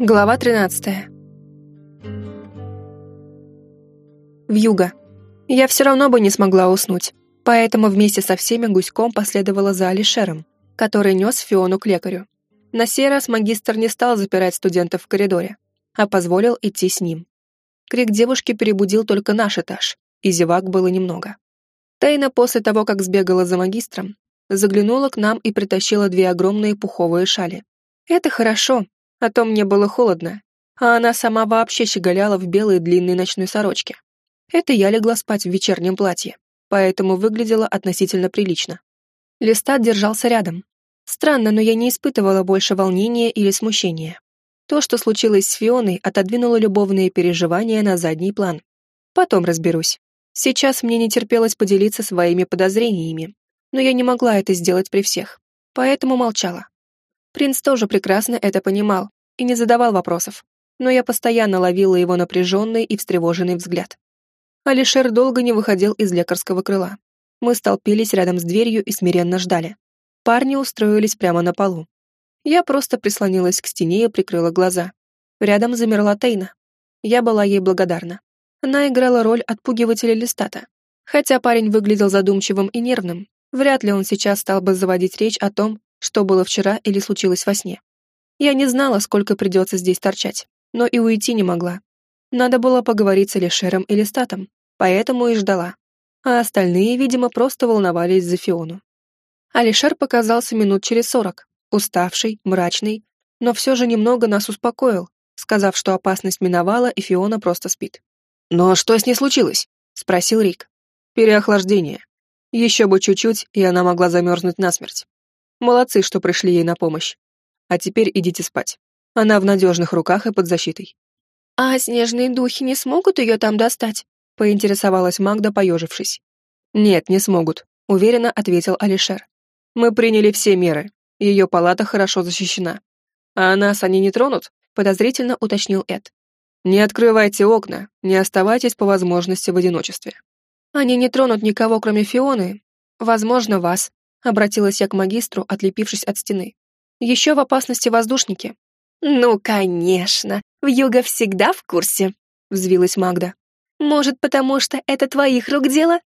Глава 13. Вьюга. Я все равно бы не смогла уснуть, поэтому вместе со всеми гуськом последовала за Алишером, который нес Фиону к лекарю. На сей раз магистр не стал запирать студентов в коридоре, а позволил идти с ним. Крик девушки перебудил только наш этаж, и зевак было немного. Тайна после того, как сбегала за магистром, заглянула к нам и притащила две огромные пуховые шали. Это хорошо, а то мне было холодно, а она сама вообще щеголяла в белой длинной ночной сорочке. Это я легла спать в вечернем платье, поэтому выглядела относительно прилично. Листат держался рядом. Странно, но я не испытывала больше волнения или смущения. То, что случилось с Фионой, отодвинуло любовные переживания на задний план. Потом разберусь. Сейчас мне не терпелось поделиться своими подозрениями, но я не могла это сделать при всех, поэтому молчала. Принц тоже прекрасно это понимал и не задавал вопросов, но я постоянно ловила его напряженный и встревоженный взгляд. Алишер долго не выходил из лекарского крыла. Мы столпились рядом с дверью и смиренно ждали. Парни устроились прямо на полу. Я просто прислонилась к стене и прикрыла глаза. Рядом замерла Тейна. Я была ей благодарна. Она играла роль отпугивателя листата. Хотя парень выглядел задумчивым и нервным, вряд ли он сейчас стал бы заводить речь о том, что было вчера или случилось во сне. Я не знала, сколько придется здесь торчать, но и уйти не могла. Надо было поговорить с Алишером или Статом, поэтому и ждала. А остальные, видимо, просто волновались за Фиону. Алишер показался минут через сорок, уставший, мрачный, но все же немного нас успокоил, сказав, что опасность миновала и Фиона просто спит. «Но что с ней случилось?» — спросил Рик. «Переохлаждение. Еще бы чуть-чуть, и она могла замерзнуть насмерть. Молодцы, что пришли ей на помощь. А теперь идите спать. Она в надежных руках и под защитой. «А снежные духи не смогут ее там достать?» — поинтересовалась Магда, поежившись. «Нет, не смогут», — уверенно ответил Алишер. «Мы приняли все меры. Ее палата хорошо защищена. А нас они не тронут?» — подозрительно уточнил Эд. «Не открывайте окна, не оставайтесь по возможности в одиночестве». «Они не тронут никого, кроме Фионы. Возможно, вас», Обратилась я к магистру, отлепившись от стены. Еще в опасности воздушники. «Ну, конечно, Вьюга всегда в курсе», — взвилась Магда. «Может, потому что это твоих рук дело?»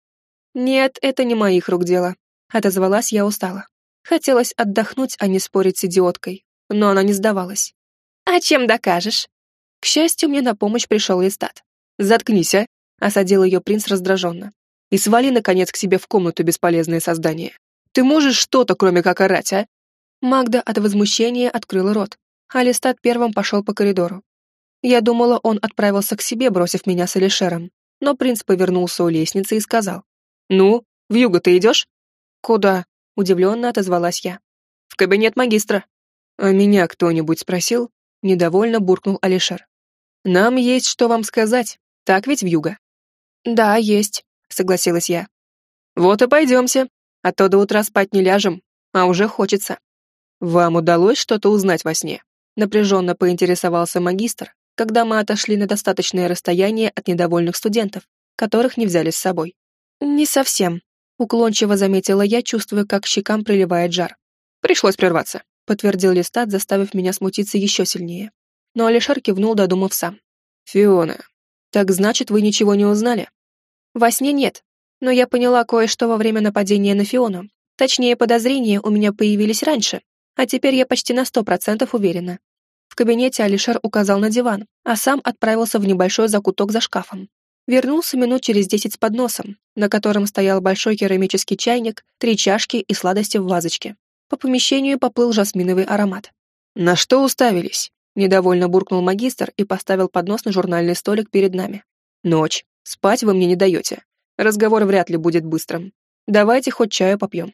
«Нет, это не моих рук дело», — отозвалась я устало. Хотелось отдохнуть, а не спорить с идиоткой, но она не сдавалась. «А чем докажешь?» К счастью, мне на помощь пришел Истат. «Заткнись, а!» — осадил ее принц раздраженно. «И свали, наконец, к себе в комнату бесполезное создание. Ты можешь что-то, кроме как орать, а?» Магда от возмущения открыла рот. Алистат первым пошел по коридору. Я думала, он отправился к себе, бросив меня с Алишером. Но принц повернулся у лестницы и сказал. «Ну, в юго ты идешь?» «Куда?» — удивленно отозвалась я. «В кабинет магистра». «А меня кто-нибудь спросил?» — недовольно буркнул Алишер. «Нам есть что вам сказать, так ведь, в юго?» «Да, есть», — согласилась я. «Вот и пойдемте», а то до утра спать не ляжем, а уже хочется. Вам удалось что-то узнать во сне? Напряженно поинтересовался магистр, когда мы отошли на достаточное расстояние от недовольных студентов, которых не взяли с собой. Не совсем, уклончиво заметила я, чувствуя, как щекам приливает жар. Пришлось прерваться, подтвердил Листат, заставив меня смутиться еще сильнее. Но Алишер кивнул, додумав сам. «Фиона, так значит, вы ничего не узнали?» «Во сне нет, но я поняла кое-что во время нападения на Фиону. Точнее, подозрения у меня появились раньше, а теперь я почти на сто процентов уверена. В кабинете Алишер указал на диван, а сам отправился в небольшой закуток за шкафом. Вернулся минут через десять с подносом, на котором стоял большой керамический чайник, три чашки и сладости в вазочке. По помещению поплыл жасминовый аромат. «На что уставились?» — недовольно буркнул магистр и поставил поднос на журнальный столик перед нами. «Ночь. Спать вы мне не даете. Разговор вряд ли будет быстрым. Давайте хоть чаю попьем».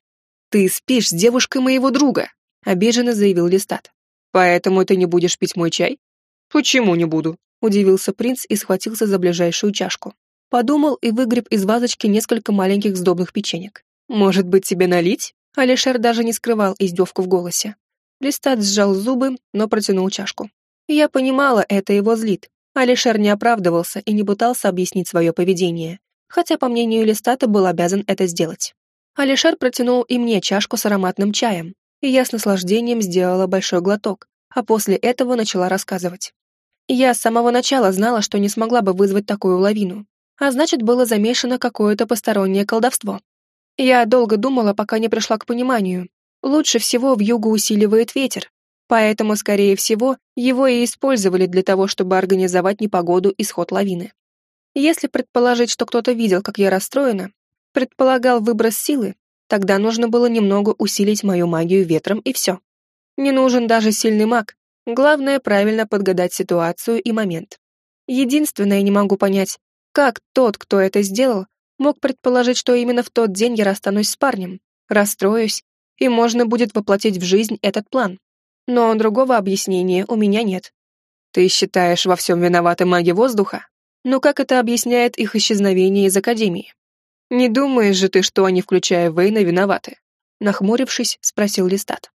«Ты спишь с девушкой моего друга», — обиженно заявил Листат. «Поэтому ты не будешь пить мой чай?» «Почему не буду?» — удивился принц и схватился за ближайшую чашку. Подумал и выгреб из вазочки несколько маленьких сдобных печенек. «Может быть, тебе налить?» Алишер даже не скрывал издевку в голосе. Листат сжал зубы, но протянул чашку. Я понимала, это его злит. Алишер не оправдывался и не пытался объяснить свое поведение хотя, по мнению Листата, был обязан это сделать. Алишер протянул и мне чашку с ароматным чаем, и я с наслаждением сделала большой глоток, а после этого начала рассказывать. Я с самого начала знала, что не смогла бы вызвать такую лавину, а значит, было замешано какое-то постороннее колдовство. Я долго думала, пока не пришла к пониманию. Лучше всего в югу усиливает ветер, поэтому, скорее всего, его и использовали для того, чтобы организовать непогоду и сход лавины. Если предположить, что кто-то видел, как я расстроена, предполагал выброс силы, тогда нужно было немного усилить мою магию ветром и все. Не нужен даже сильный маг, главное правильно подгадать ситуацию и момент. Единственное, не могу понять, как тот, кто это сделал, мог предположить, что именно в тот день я расстанусь с парнем, расстроюсь, и можно будет воплотить в жизнь этот план. Но другого объяснения у меня нет. Ты считаешь во всем виноваты маги воздуха? Но как это объясняет их исчезновение из Академии? Не думаешь же ты, что они, включая Вейна, виноваты? Нахмурившись, спросил Листат.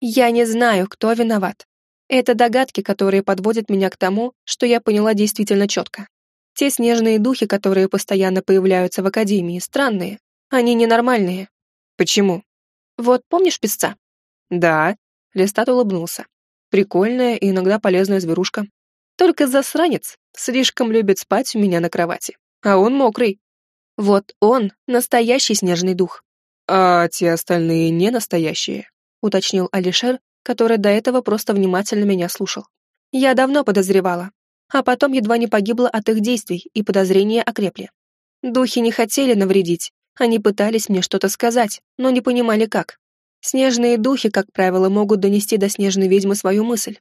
Я не знаю, кто виноват. Это догадки, которые подводят меня к тому, что я поняла действительно четко. Те снежные духи, которые постоянно появляются в Академии, странные. Они ненормальные. Почему? Вот помнишь песца? Да. Листат улыбнулся. Прикольная и иногда полезная зверушка. Только засранец слишком любит спать у меня на кровати. А он мокрый. Вот он — настоящий снежный дух. А те остальные не настоящие, уточнил Алишер, который до этого просто внимательно меня слушал. Я давно подозревала, а потом едва не погибла от их действий, и подозрения окрепли. Духи не хотели навредить, они пытались мне что-то сказать, но не понимали как. Снежные духи, как правило, могут донести до снежной ведьмы свою мысль,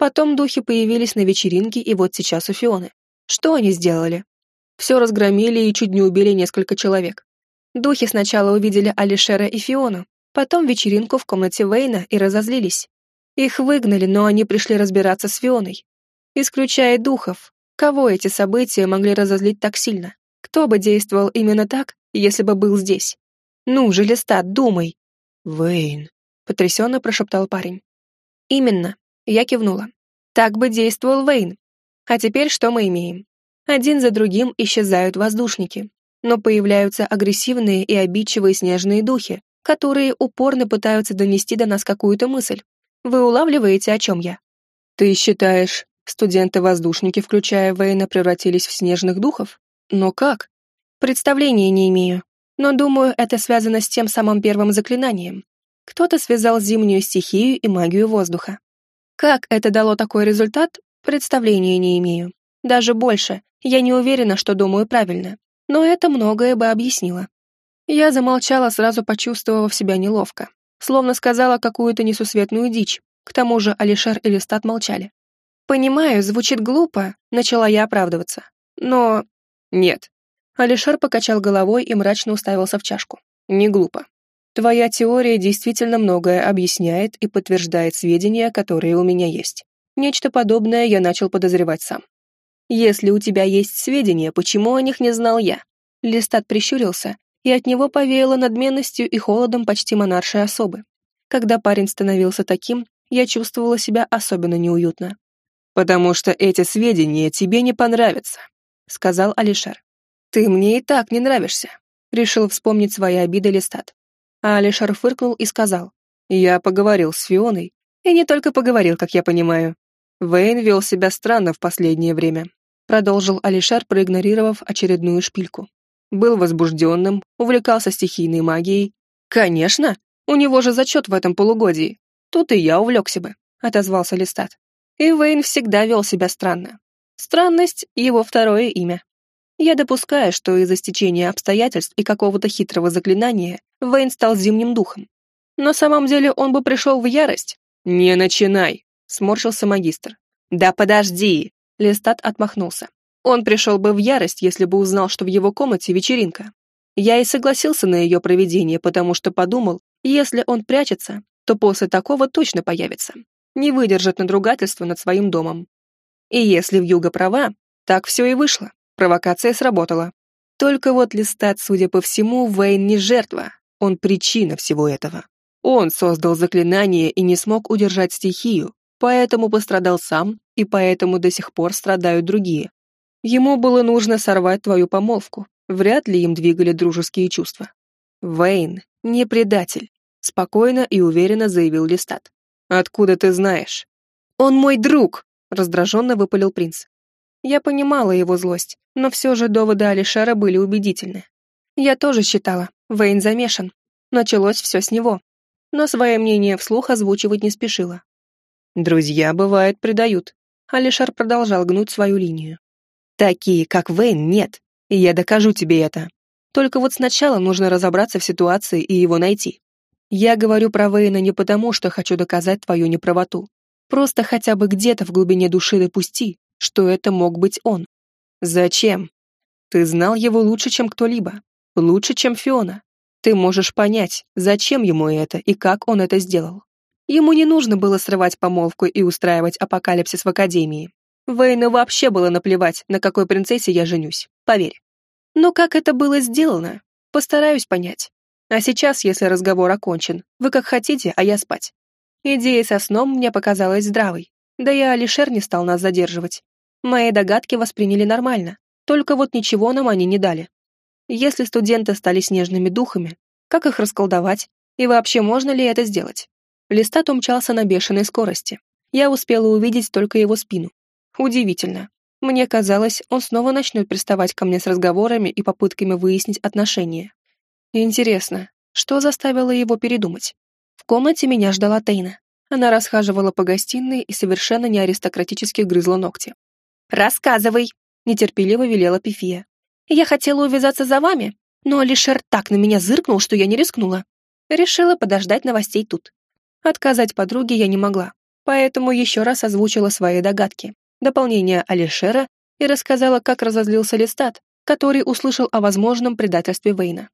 Потом духи появились на вечеринке, и вот сейчас у Фионы. Что они сделали? Все разгромили и чуть не убили несколько человек. Духи сначала увидели Алишера и Фиону, потом вечеринку в комнате Вейна и разозлились. Их выгнали, но они пришли разбираться с Фионой. Исключая духов, кого эти события могли разозлить так сильно? Кто бы действовал именно так, если бы был здесь? Ну же, Листат, думай. Вейн, потрясенно прошептал парень. Именно. Я кивнула. Так бы действовал Вейн. А теперь что мы имеем? Один за другим исчезают воздушники, но появляются агрессивные и обидчивые снежные духи, которые упорно пытаются донести до нас какую-то мысль. Вы улавливаете, о чем я? Ты считаешь, студенты-воздушники, включая Вейна, превратились в снежных духов? Но как? Представления не имею, но думаю, это связано с тем самым первым заклинанием. Кто-то связал зимнюю стихию и магию воздуха. Как это дало такой результат, представления не имею. Даже больше, я не уверена, что думаю правильно, но это многое бы объяснило. Я замолчала, сразу почувствовав себя неловко, словно сказала какую-то несусветную дичь, к тому же Алишер и Листат молчали. «Понимаю, звучит глупо», — начала я оправдываться. «Но...» «Нет». Алишер покачал головой и мрачно уставился в чашку. «Не глупо. Твоя теория действительно многое объясняет и подтверждает сведения, которые у меня есть. Нечто подобное я начал подозревать сам. Если у тебя есть сведения, почему о них не знал я? Листат прищурился, и от него повеяло надменностью и холодом почти монаршей особы. Когда парень становился таким, я чувствовала себя особенно неуютно. «Потому что эти сведения тебе не понравятся», — сказал Алишер. «Ты мне и так не нравишься», — решил вспомнить свои обиды Листат. А Алишер фыркнул и сказал, «Я поговорил с Фионой, и не только поговорил, как я понимаю. Вейн вел себя странно в последнее время», продолжил Алишер, проигнорировав очередную шпильку. «Был возбужденным, увлекался стихийной магией. Конечно, у него же зачет в этом полугодии. Тут и я увлекся бы», отозвался Листат. И Вейн всегда вел себя странно. Странность — его второе имя. Я допускаю, что из-за стечения обстоятельств и какого-то хитрого заклинания Вейн стал зимним духом. На самом деле он бы пришел в ярость. «Не начинай!» — сморщился магистр. «Да подожди!» — Листат отмахнулся. Он пришел бы в ярость, если бы узнал, что в его комнате вечеринка. Я и согласился на ее проведение, потому что подумал, если он прячется, то после такого точно появится. Не выдержит надругательства над своим домом. И если в Юга права, так все и вышло. Провокация сработала. Только вот Листат, судя по всему, Вейн не жертва, он причина всего этого. Он создал заклинание и не смог удержать стихию, поэтому пострадал сам, и поэтому до сих пор страдают другие. Ему было нужно сорвать твою помолвку, вряд ли им двигали дружеские чувства. Вейн не предатель, спокойно и уверенно заявил Листат. Откуда ты знаешь? «Он мой друг!» — раздраженно выпалил принц. Я понимала его злость, но все же доводы Алишера были убедительны. Я тоже считала, Вейн замешан. Началось все с него. Но свое мнение вслух озвучивать не спешила. «Друзья, бывает, предают». Алишер продолжал гнуть свою линию. «Такие, как Вейн, нет, и я докажу тебе это. Только вот сначала нужно разобраться в ситуации и его найти. Я говорю про Вейна не потому, что хочу доказать твою неправоту. Просто хотя бы где-то в глубине души допусти, что это мог быть он. Зачем? Ты знал его лучше, чем кто-либо. Лучше, чем Фиона. Ты можешь понять, зачем ему это и как он это сделал. Ему не нужно было срывать помолвку и устраивать апокалипсис в Академии. Вейну вообще было наплевать, на какой принцессе я женюсь, поверь. Но как это было сделано, постараюсь понять. А сейчас, если разговор окончен, вы как хотите, а я спать. Идея со сном мне показалась здравой, да и Алишер не стал нас задерживать. Мои догадки восприняли нормально, только вот ничего нам они не дали. Если студенты стали снежными духами, как их расколдовать? И вообще, можно ли это сделать? Листат умчался на бешеной скорости. Я успела увидеть только его спину. Удивительно. Мне казалось, он снова начнет приставать ко мне с разговорами и попытками выяснить отношения. Интересно, что заставило его передумать? В комнате меня ждала Тейна. Она расхаживала по гостиной и совершенно не аристократически грызла ногти. «Рассказывай!» — нетерпеливо велела Пифия. «Я хотела увязаться за вами, но Алишер так на меня зыркнул, что я не рискнула. Решила подождать новостей тут. Отказать подруге я не могла, поэтому еще раз озвучила свои догадки, дополнение Алишера и рассказала, как разозлился Листат, который услышал о возможном предательстве Вейна.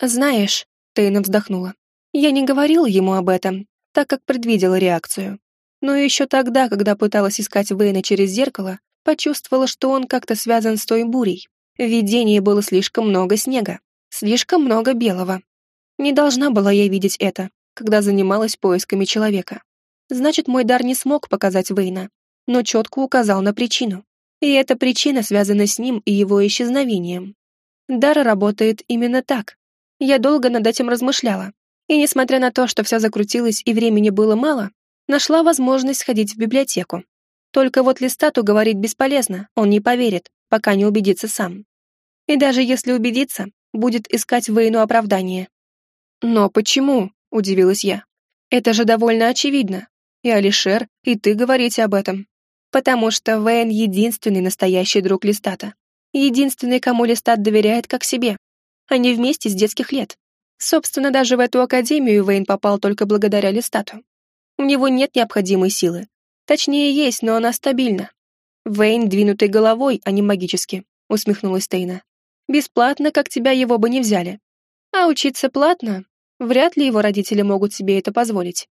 «Знаешь», — Тейна вздохнула, — «я не говорила ему об этом, так как предвидела реакцию. Но еще тогда, когда пыталась искать Вейна через зеркало, почувствовала, что он как-то связан с той бурей. В видении было слишком много снега, слишком много белого. Не должна была я видеть это, когда занималась поисками человека. Значит, мой дар не смог показать Вейна, но четко указал на причину. И эта причина связана с ним и его исчезновением. Дар работает именно так. Я долго над этим размышляла. И несмотря на то, что все закрутилось и времени было мало, нашла возможность сходить в библиотеку. Только вот Листату говорить бесполезно, он не поверит, пока не убедится сам. И даже если убедится, будет искать Вейну оправдание. «Но почему?» — удивилась я. «Это же довольно очевидно. И Алишер, и ты говорите об этом. Потому что Вейн — единственный настоящий друг Листата. Единственный, кому Листат доверяет как себе. Они вместе с детских лет. Собственно, даже в эту академию Вейн попал только благодаря Листату. У него нет необходимой силы, Точнее, есть, но она стабильна. Вейн двинутый головой, а не магически, усмехнулась Тейна. Бесплатно, как тебя его бы не взяли. А учиться платно? Вряд ли его родители могут себе это позволить.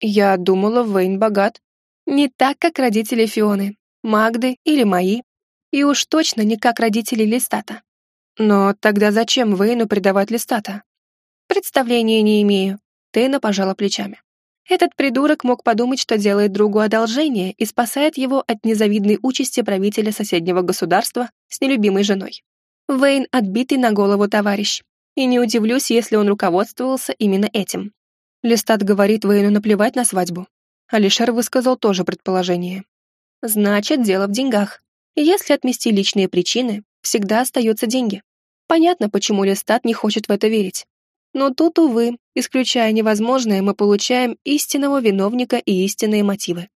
Я думала, Вейн богат. Не так, как родители Фионы, Магды или мои. И уж точно не как родители Листата. Но тогда зачем Вейну предавать Листата? Представления не имею. Тейна пожала плечами. Этот придурок мог подумать, что делает другу одолжение и спасает его от незавидной участи правителя соседнего государства с нелюбимой женой. Вейн отбитый на голову товарищ. И не удивлюсь, если он руководствовался именно этим. Листат говорит Вейну наплевать на свадьбу. Алишер высказал тоже предположение. Значит, дело в деньгах. Если отмести личные причины, всегда остаются деньги. Понятно, почему Листат не хочет в это верить. Но тут, увы, исключая невозможное, мы получаем истинного виновника и истинные мотивы.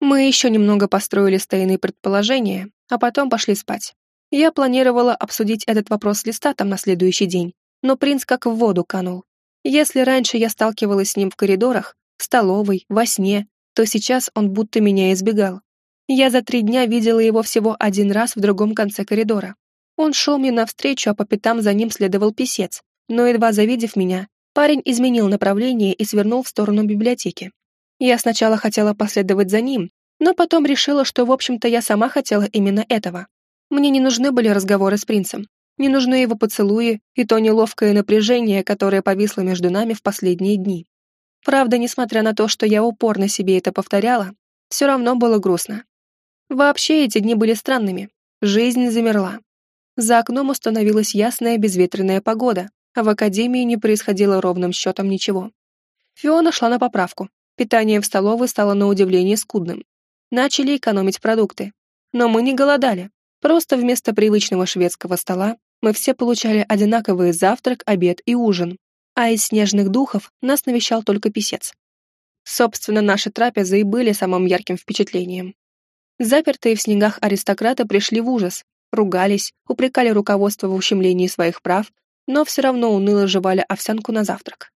Мы еще немного построили стойные предположения, а потом пошли спать. Я планировала обсудить этот вопрос с Листатом на следующий день, но принц как в воду канул. Если раньше я сталкивалась с ним в коридорах, в столовой, во сне, то сейчас он будто меня избегал. Я за три дня видела его всего один раз в другом конце коридора. Он шел мне навстречу, а по пятам за ним следовал писец, но едва завидев меня, парень изменил направление и свернул в сторону библиотеки. Я сначала хотела последовать за ним, но потом решила, что, в общем-то, я сама хотела именно этого. Мне не нужны были разговоры с принцем, не нужны его поцелуи и то неловкое напряжение, которое повисло между нами в последние дни. Правда, несмотря на то, что я упорно себе это повторяла, все равно было грустно. Вообще эти дни были странными. Жизнь замерла. За окном установилась ясная безветренная погода, а в академии не происходило ровным счетом ничего. Фиона шла на поправку, Питание в столовой стало на удивление скудным. Начали экономить продукты. Но мы не голодали. Просто вместо привычного шведского стола мы все получали одинаковый завтрак, обед и ужин. А из снежных духов нас навещал только писец. Собственно, наши трапезы и были самым ярким впечатлением. Запертые в снегах аристократы пришли в ужас, ругались, упрекали руководство в ущемлении своих прав, но все равно уныло жевали овсянку на завтрак.